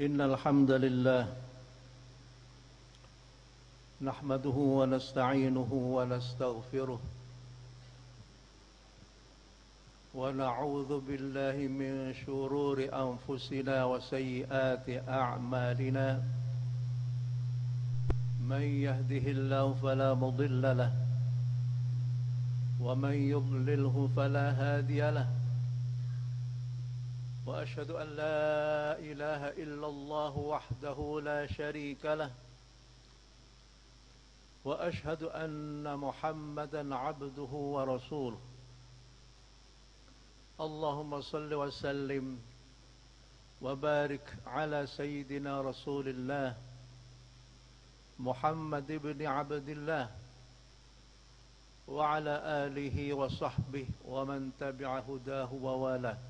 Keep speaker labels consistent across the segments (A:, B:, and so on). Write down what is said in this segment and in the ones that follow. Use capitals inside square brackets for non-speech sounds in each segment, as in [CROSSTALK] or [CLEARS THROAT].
A: إن الحمد لله نحمده ونستعينه ونستغفره ونعوذ بالله من شرور أنفسنا وسيئات أعمالنا من يهده الله فلا مضل له ومن يضلله فلا هادي له وأشهد أن لا إله إلا الله وحده لا شريك له وأشهد أن محمدا عبده ورسوله. اللهم صل وسلم وبارك على سيدنا رسول الله محمد بن عبد الله وعلى آله وصحبه ومن تبع هداه ووالاه.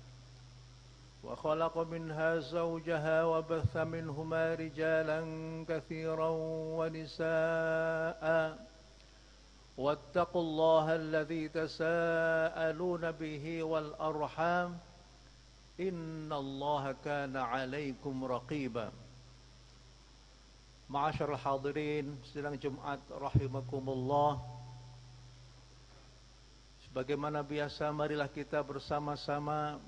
A: وخلق منها زوجها وبث منهما رجالا كثيرا ونساء. واتقوا الله الذي تساءلون به والأرحام. إن الله كان عليكم رقيبا. معاشر الحاضرين sedang Jumat rahimakumullah Sebagaimana biasa marilah kita bersama-sama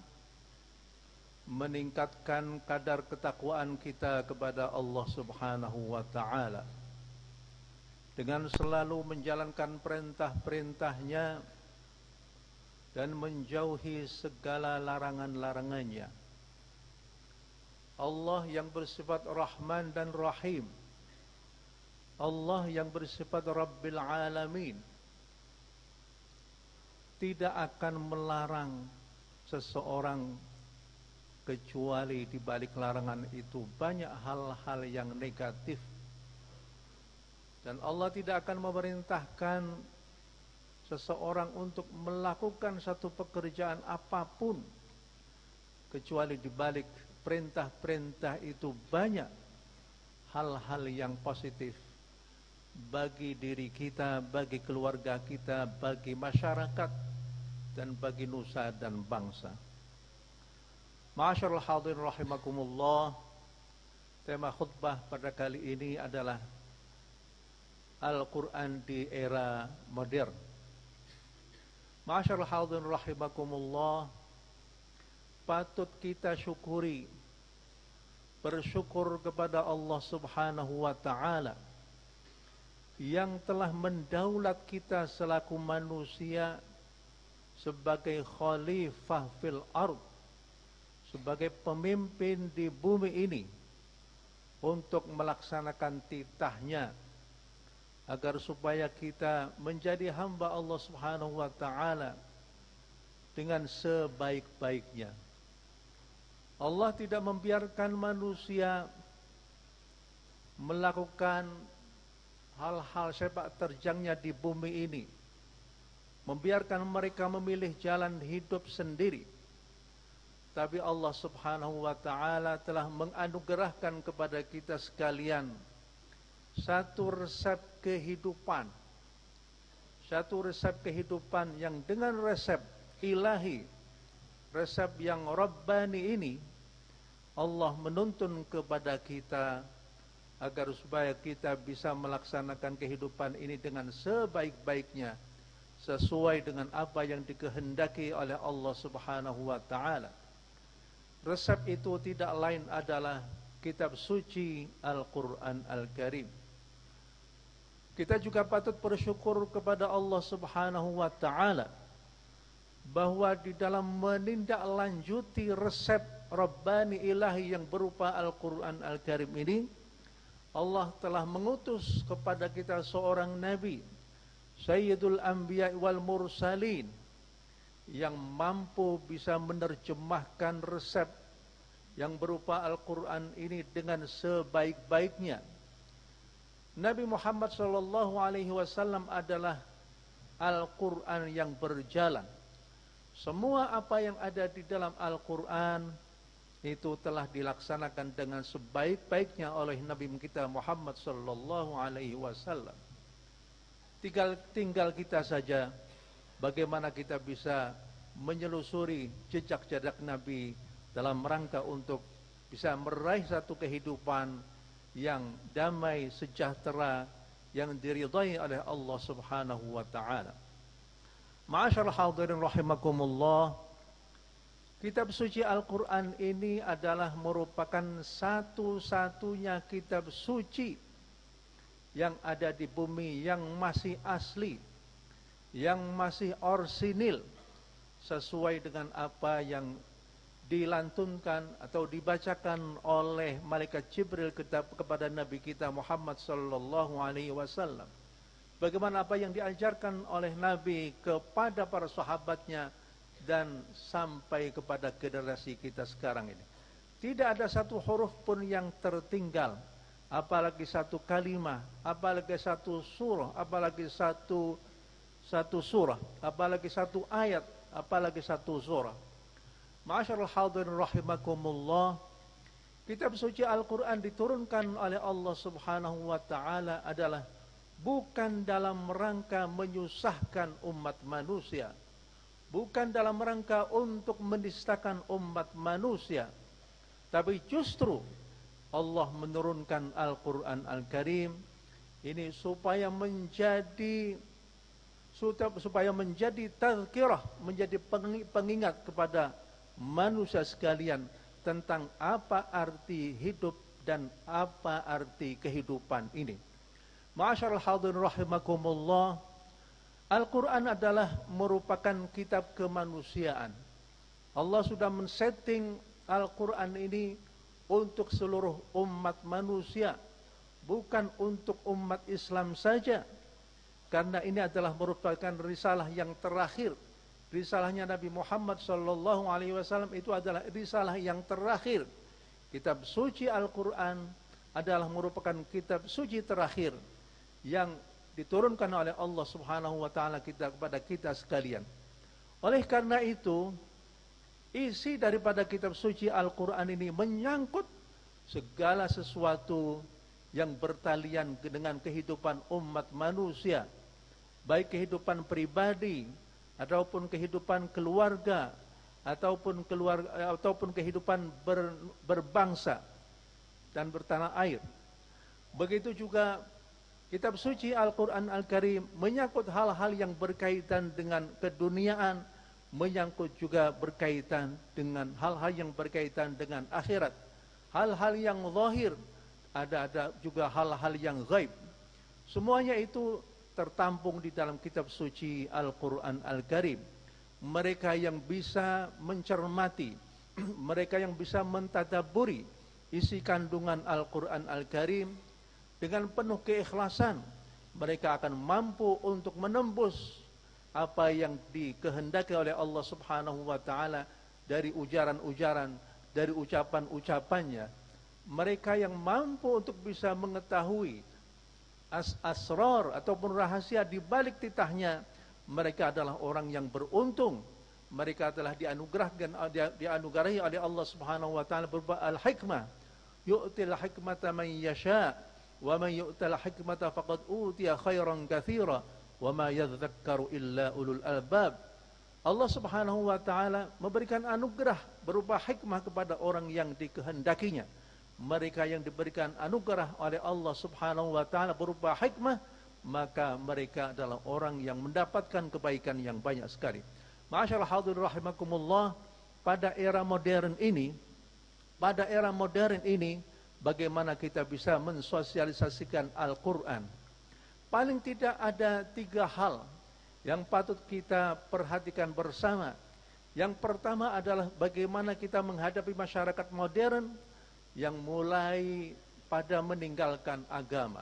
A: meningkatkan kadar ketakwaan kita kepada Allah Subhanahu wa taala dengan selalu menjalankan perintah-perintahnya dan menjauhi segala larangan-larangannya. Allah yang bersifat Rahman dan Rahim. Allah yang bersifat Rabbil Alamin. Tidak akan melarang seseorang kecuali di balik larangan itu banyak hal-hal yang negatif dan Allah tidak akan memerintahkan seseorang untuk melakukan satu pekerjaan apa pun kecuali di balik perintah-perintah itu banyak hal-hal yang positif bagi diri kita, bagi keluarga kita, bagi masyarakat dan bagi nusa dan bangsa. Masyarul hadirin rahimakumullah. Tema khutbah pada kali ini adalah Al-Quran di era modern. Masyarul hadirin rahimakumullah Patut kita syukuri Bersyukur kepada Allah subhanahu wa ta'ala Yang telah mendaulat kita selaku manusia Sebagai khalifah fil ardh sebagai pemimpin di bumi ini untuk melaksanakan titahnya agar supaya kita menjadi hamba Allah Subhanahu wa taala dengan sebaik-baiknya. Allah tidak membiarkan manusia melakukan hal-hal sepak terjangnya di bumi ini. Membiarkan mereka memilih jalan hidup sendiri tapi Allah subhanahu wa ta'ala telah menganugerahkan kepada kita sekalian Satu resep kehidupan. Satu resep kehidupan yang dengan resep ilahi Resep yang Rabbani ini Allah menuntun kepada kita Agar supaya kita bisa melaksanakan kehidupan ini dengan sebaik-baiknya Sesuai dengan apa yang dikehendaki oleh Allah subhanahu wa ta'ala Resep itu tidak lain adalah kitab suci Al-Quran Al-Karim. Kita juga patut bersyukur kepada Allah subhanahu wa ta'ala bahwa di dalam menindaklanjuti resep Rabbani ilahi yang berupa Al-Quran Al-Karim ini Allah telah mengutus kepada kita seorang Nabi Sayyidul Anbiya wal Mursalin yang mampu bisa menerjemahkan resep yang berupa Al-Quran ini dengan sebaik-baiknya Nabi Muhammad sallallahu alaihi wasallam adalah Al-Qur'an yang berjalan. Semua apa yang ada di dalam Al-Qur'an itu telah dilaksanakan dengan sebaik-baiknya oleh Nabi kita Muhammad sallallahu alaihi wasallam. Tinggal tinggal kita saja bagaimana kita bisa menyelusuri jejak-jejak Nabi dalam rangka untuk bisa meraih satu kehidupan yang damai, sejahtera, yang diridhai oleh Allah Subhanahu wa taala. Ma'asyar hadirin rahimakumullah. Kitab suci Al-Qur'an ini adalah merupakan satu-satunya kitab suci yang ada di bumi yang masih asli, yang masih orsinil sesuai dengan apa yang dilantunkan atau dibacakan oleh malaikat Jibril kepada Nabi kita Muhammad sallallahu alaihi wasallam. Bagaimana apa yang diajarkan oleh Nabi kepada para sahabatnya dan sampai kepada generasi kita sekarang ini. Tidak ada satu huruf pun yang tertinggal, apalagi satu kalimat, apalagi satu surah, apalagi satu satu surah, apalagi satu ayat, apalagi satu surah. Ma'asyarul hadirin rahimakumullah. Kitab suci Al-Quran diturunkan oleh Allah subhanahu wa ta'ala adalah bukan dalam rangka menyusahkan umat manusia. Bukan dalam rangka untuk menistakan umat manusia. Tapi justru Allah menurunkan Al-Quran Al-Karim ini supaya menjadi supaya menjadi tazkirah, menjadi pengingat kepada manusia sekalian tentang apa arti hidup dan apa arti kehidupan ini. Ma'asyarul hadirin rahimakumullah, Al-Quran adalah merupakan kitab kemanusiaan. Allah sudah men-setting Al-Quran ini untuk seluruh umat manusia, bukan untuk umat Islam saja. Karena ini adalah merupakan risalah yang terakhir risalahnya Nabi Muhammad sallallahu alaihi wasallam itu adalah risalah yang terakhir. Kitab suci Al-Qur'an adalah merupakan kitab suci terakhir yang diturunkan oleh Allah Subhanahu wa taala kita kepada kita sekalian. Oleh karena itu, isi daripada kitab suci Al-Qur'an ini menyangkut segala sesuatu yang bertalian dengan kehidupan umat manusia, baik kehidupan pribadi, ataupun kehidupan keluarga ataupun keluarga ataupun kehidupan ber, berbangsa dan bertanah air. Begitu juga kitab suci Al-Qur'an Al-Karim menyangkut hal-hal yang berkaitan dengan keduniaan, menyangkut juga berkaitan dengan hal-hal yang berkaitan dengan akhirat. Hal-hal yang zahir, ada ada juga hal-hal yang gaib. Semuanya itu tertampung di dalam kitab suci Al-Quran Al-Karim. Mereka yang bisa mencermati, [CLEARS THROAT] mereka yang bisa mentadaburi isi kandungan Al-Quran Al-Karim dengan penuh keikhlasan, mereka akan mampu untuk menembus apa yang dikehendaki oleh Allah Subhanahu wa taala dari ujaran-ujaran, dari ucapan-ucapannya. Mereka yang mampu untuk bisa mengetahui as asrar ataupun rahasia di balik titahnya mereka adalah orang yang beruntung. Mereka telah dianugerahkan dianugerahi oleh Allah Subhanahu wa taala berupa al-hikmah. Yu'til hikmata man yasha wa man yu'tal hikmata faqad utiya khairan katsira wa ma yadhakkaru illa ulul albab. Allah Subhanahu wa taala memberikan anugerah berupa hikmah kepada orang yang dikehendakinya mereka yang diberikan anugerah oleh Allah Subhanahu wa taala berupa hikmah maka mereka adalah orang yang mendapatkan kebaikan yang banyak sekali. Ma'asyarul hadirin rahimakumullah, pada era modern ini, pada era modern ini bagaimana kita bisa mensosialisasikan Al-Qur'an? Paling tidak ada tiga hal yang patut kita perhatikan bersama. Yang pertama adalah bagaimana kita menghadapi masyarakat modern yang mulai pada meninggalkan agama.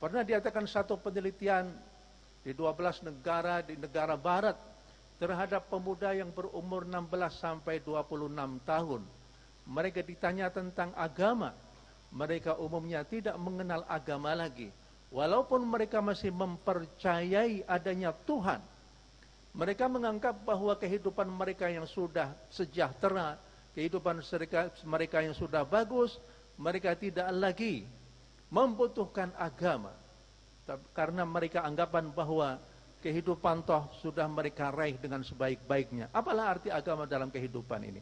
A: Pernah diatakan satu penelitian di 12 negara di negara barat terhadap pemuda yang berumur 16 sampai 26 tahun. Mereka ditanya tentang agama. mereka umumnya tidak mengenal agama lagi. Walaupun mereka masih mempercayai adanya Tuhan, mereka menganggap bahwa kehidupan mereka yang sudah sejahtera, kehidupan mereka yang sudah bagus, mereka tidak lagi membutuhkan agama. Karena mereka anggapan bahwa kehidupan toh sudah mereka raih dengan sebaik-baiknya. Apalah arti agama dalam kehidupan ini?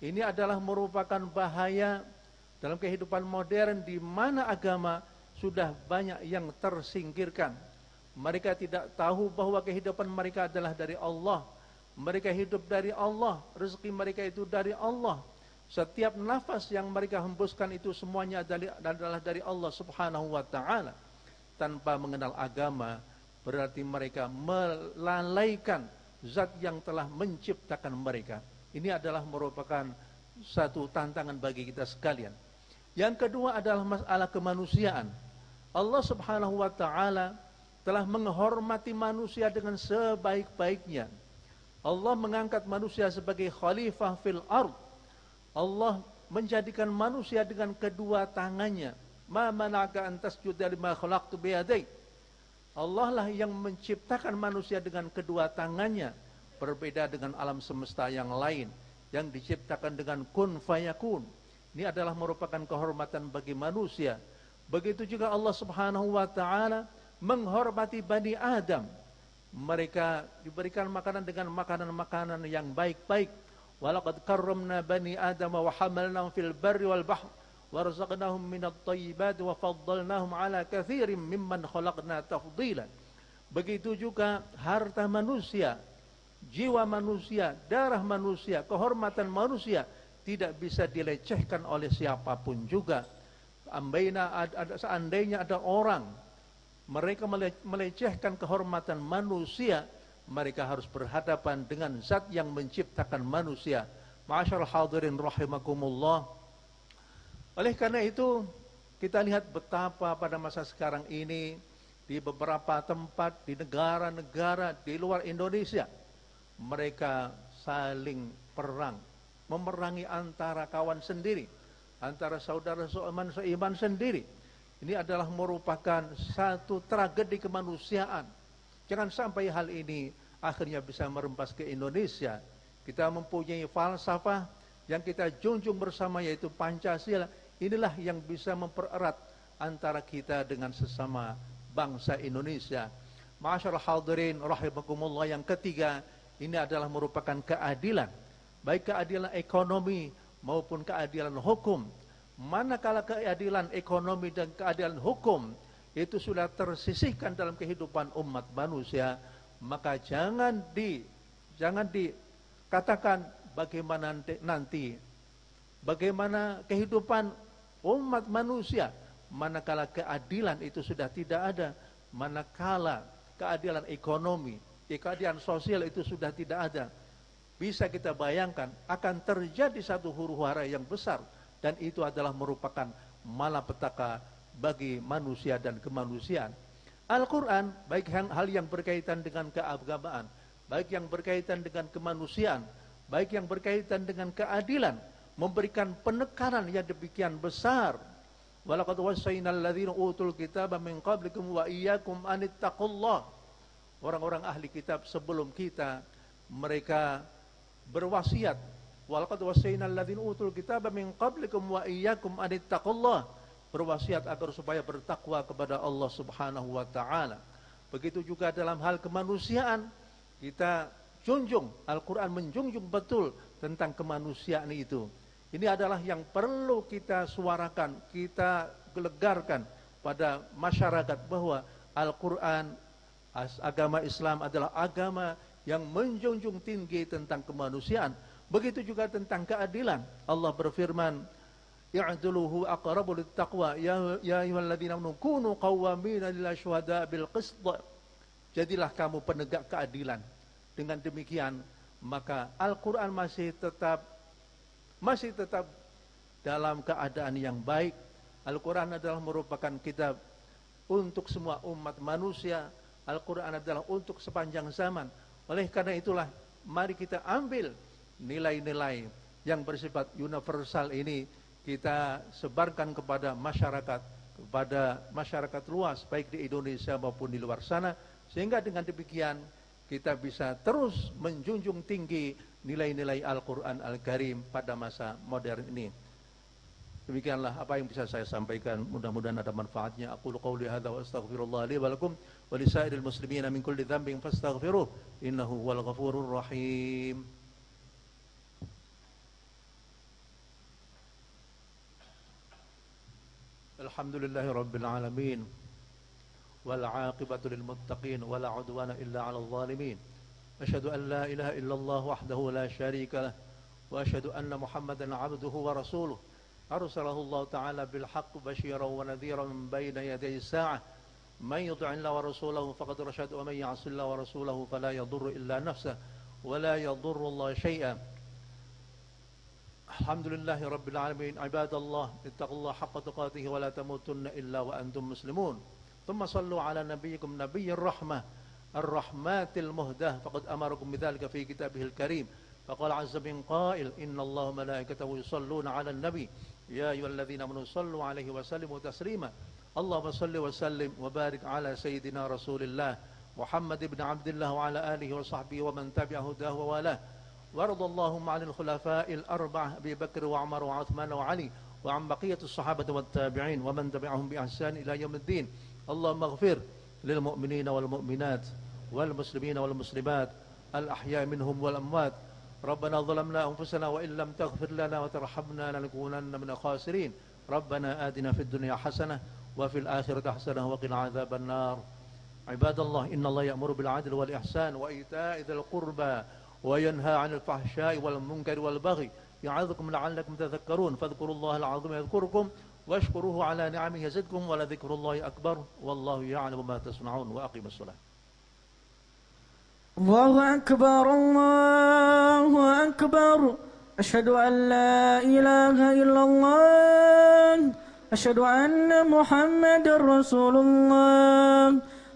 A: Ini adalah merupakan bahaya dalam kehidupan modern di mana agama sudah banyak yang tersingkirkan. Mereka tidak tahu bahwa kehidupan mereka adalah dari Allah. Mereka hidup dari Allah, rezeki mereka itu dari Allah. Setiap nafas yang mereka hembuskan itu semuanya adalah dari Allah Subhanahu wa taala. Tanpa mengenal agama, berarti mereka melalaikan zat yang telah menciptakan mereka. Ini adalah merupakan satu tantangan bagi kita sekalian. Yang kedua adalah masalah kemanusiaan. Allah Subhanahu wa taala telah menghormati manusia dengan sebaik-baiknya. Allah mengangkat manusia sebagai khalifah fil ard. Allah menjadikan manusia dengan kedua tangannya. Ma manaka an lima khalaqtu biyadai. Allah lah yang menciptakan manusia dengan kedua tangannya. Berbeda dengan alam semesta yang lain yang diciptakan dengan kun fayakun. Ini adalah merupakan kehormatan bagi manusia Begitu juga Allah Subhanahu wa taala menghormati Bani Adam. Mereka diberikan makanan dengan makanan-makanan yang baik-baik. Walaqad karramna bani Adam wa hamalnahum fil barri wal bahr warzaqnahum minat thayyibat wa faddalnahum ala katsirin mimman khalaqna tafdilan. Begitu juga harta manusia, jiwa manusia, darah manusia, kehormatan manusia tidak bisa dilecehkan oleh siapa pun juga Ambaina seandainya ada orang mereka melecehkan kehormatan manusia, mereka harus berhadapan dengan zat yang menciptakan manusia. Ma'asyar hadirin rahimakumullah. Oleh karena itu, kita lihat betapa pada masa sekarang ini di beberapa tempat di negara-negara di luar Indonesia mereka saling perang, memerangi antara kawan sendiri antara saudara seiman sendiri. Ini adalah merupakan satu tragedi kemanusiaan. Jangan sampai hal ini akhirnya bisa merempas ke Indonesia. Kita mempunyai falsafah yang kita junjung bersama yaitu Pancasila. Inilah yang bisa mempererat antara kita dengan sesama bangsa Indonesia. Masyarakat hadirin rahimakumullah yang ketiga, ini adalah merupakan keadilan. Baik keadilan ekonomi, maupun keadilan hukum. Manakala keadilan ekonomi dan keadilan hukum itu sudah tersisihkan dalam kehidupan umat manusia, maka jangan di jangan dikatakan bagaimana nanti bagaimana kehidupan umat manusia? Manakala keadilan itu sudah tidak ada, manakala keadilan ekonomi, keadilan sosial itu sudah tidak ada, bisa kita bayangkan akan terjadi satu huru hara yang besar dan itu adalah merupakan malapetaka bagi manusia dan kemanusiaan. Al-Quran, baik hal yang berkaitan dengan keagamaan, baik yang berkaitan dengan kemanusiaan, baik yang berkaitan dengan keadilan, memberikan penekanan yang demikian besar. Walaqad wasaina alladziina utul kitaba min qablikum wa Orang-orang ahli kitab sebelum kita mereka berwasiat walaqad wasayna alladziina utul kitaba min qablikum wa iyyakum an berwasiat agar supaya bertakwa kepada Allah Subhanahu wa taala. Begitu juga dalam hal kemanusiaan kita junjung Al-Qur'an menjunjung betul tentang kemanusiaan itu. Ini adalah yang perlu kita suarakan, kita gelegarkan pada masyarakat bahwa Al-Qur'an agama Islam adalah agama yang menjunjung tinggi tentang kemanusiaan. Begitu juga tentang keadilan. Allah berfirman, "I'duluhu aqrabu littaqwa ya ya ayyuhalladzina amanu kunu qawwamina lillahi syuhada bil qist." Jadilah kamu penegak keadilan. Dengan demikian, maka Al-Qur'an masih tetap masih tetap dalam keadaan yang baik. Al-Quran adalah merupakan kitab untuk semua umat manusia. Al-Quran adalah untuk sepanjang zaman. Oleh karena itulah mari kita ambil nilai-nilai yang bersifat universal ini kita sebarkan kepada masyarakat, kepada masyarakat luas baik di Indonesia maupun di luar sana sehingga dengan demikian kita bisa terus menjunjung tinggi nilai-nilai Al-Qur'an Al-Karim pada masa modern ini. Demikianlah apa yang bisa saya sampaikan. Mudah-mudahan ada manfaatnya. Aku qauli hadza wa astaghfirullah li wa lakum wa lisairil muslimina min kulli dhanbin fastaghfiruh innahu huwal ghafurur rahim. الحمد لله رب العالمين والعاقبة للمتقين ولا عدوان إلا على الظالمين. أشهد أن لا إله إلا الله وحده لا شريك له وأشهد أن محمدا عبده ورسوله. أرسله الله تعالى بالحق بشيرا ونذيرا من بين يدي الساعة. من يطع الله ورسوله فقد رشد ومن يعص الله ورسوله فلا يضر إلا نفسه ولا يضر الله شيئا. الحمد لله رب العالمين. عباد الله اتقوا الله حق تقاته ولا تموتن إلا وأنتم مسلمون. ثم صلوا على نبيكم نبي الرحمة الرحمات المهدة فقد أمركم بذلك في كتابه الكريم. فقال عز من قائل إن الله ملائكته يصلون على النبي. يا أيها الذين آمنوا صلوا عليه وسلموا تسليما. اللهم صل وسلم وبارك على سيدنا رسول الله محمد بن عبد الله وعلى آله وصحبه ومن تبع هداه ووالاه. وارض اللهم عن الخلفاء الأربعة أبي بكر وعمر وعثمان وعلي وعن بقية الصحابة والتابعين ومن تبعهم بإحسان إلى يوم الدين. اللهم اغفر للمؤمنين والمؤمنات والمسلمين والمسلمات الأحياء منهم والأموات. ربنا ظلمنا أنفسنا وإن لم تغفر لنا وترحمنا لنكونن من الخاسرين. ربنا آتنا في الدنيا حسنة وفي الآخرة حسنة وقنا عذاب النار. عباد الله إن الله يأمر بالعدل والإحسان وإيتاء ذي القربى وينهى عن الفحشاء والمنكر والبغي يعظكم لعلكم تذكرون فاذكروا الله العظيم يذكركم واشكروه على نعمه يزدكم ولذكر الله أكبر والله يعلم ما تصنعون وأقيم الصلاة.
B: الله أكبر الله أكبر. أشهد أن لا إله إلا الله. أشهد أن محمد رسول الله.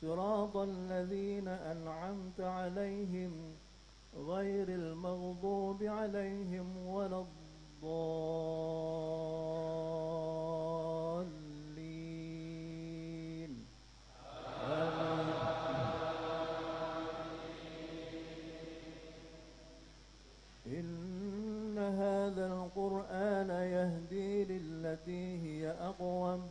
A: صراط الذين أنعمت عليهم غير المغضوب عليهم ولا الضالين. إن هذا القرآن يهدي للتي هي أقوم.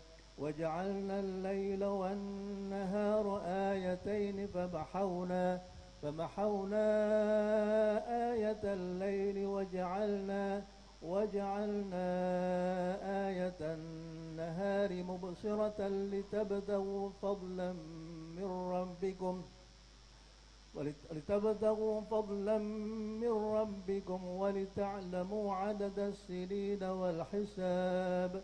A: وجعلنا الليل والنهار آيتين فمحونا فمحونا آية الليل وجعلنا وجعلنا آية النهار مبصرة لتبتغوا فضلا من ربكم ولتبتغوا فضلا من ربكم ولتعلموا عدد السنين والحساب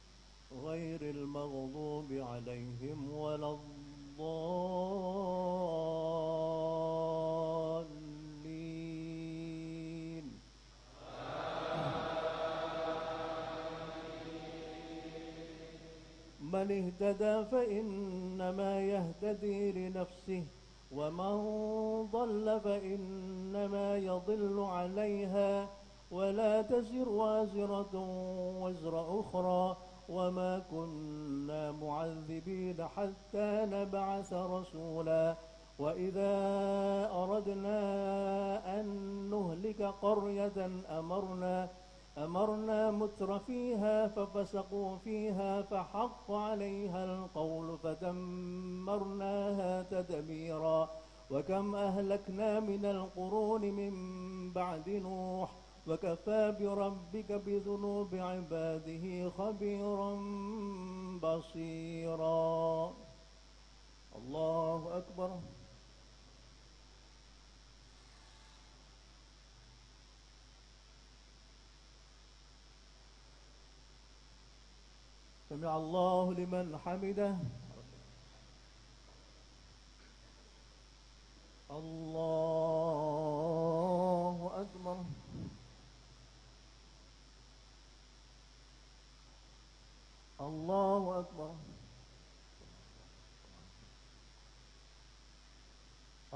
A: غير المغضوب عليهم ولا الضالين. من اهتدى فإنما يهتدي لنفسه ومن ضل فإنما يضل عليها ولا تزر وازرة وزر أخرى. وما كنا معذبين حتى نبعث رسولا وإذا أردنا أن نهلك قرية أمرنا أمرنا متر فيها ففسقوا فيها فحق عليها القول فدمرناها تدميرا. وكم أهلكنا من القرون من بعد نوح وكفى بربك بذنوب عباده خبيرا بصيرا. الله أكبر. سمع الله لمن حمده. الله أكبر الله أكبر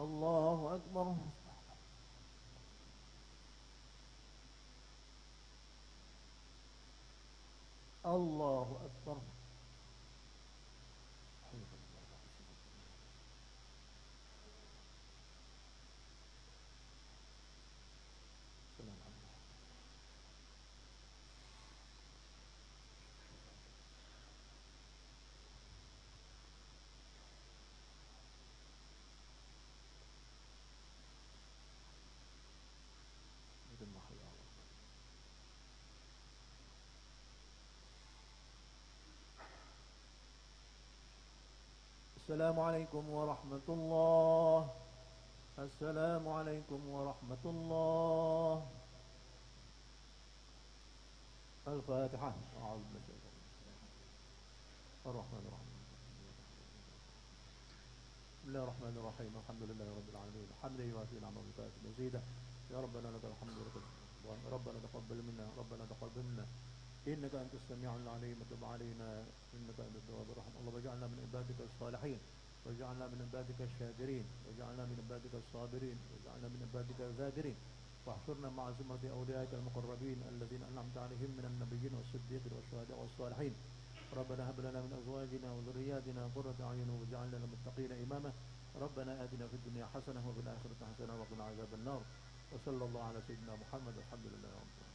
A: الله أكبر. الله أكبر. السلام عليكم ورحمة الله. السلام عليكم ورحمة الله. الفاتحة. أعوذ بالله الرحمن الرحيم. بسم الله الرحمن الرحيم. الحمد لله رب العالمين. حمدا يوافي نعمه وكافي مزيدا يا ربنا لك الحمد الحمد ربنا تقبل منا. ربنا تقبل منا. إنك أنت السميع العليم وتب علينا إنك أنت التواب الرحيم. اللهم اجعلنا من عبادك الصالحين واجعلنا من عبادك الشاكرين واجعلنا من عبادك الصابرين واجعلنا من عبادك الذاكرين. واحشرنا مع زمرة أوليائك المقربين الذين أنعمت عليهم من النبيين والصديقين والشهداء والصالحين. ربنا هب لنا من أزواجنا وذرياتنا قرة أعين واجعلنا للمتقين إماما. ربنا آتنا في الدنيا حسنة وفي الآخرة حسنة وقنا عذاب النار. وصلى الله على سيدنا محمد والحمد لله رب العالمين.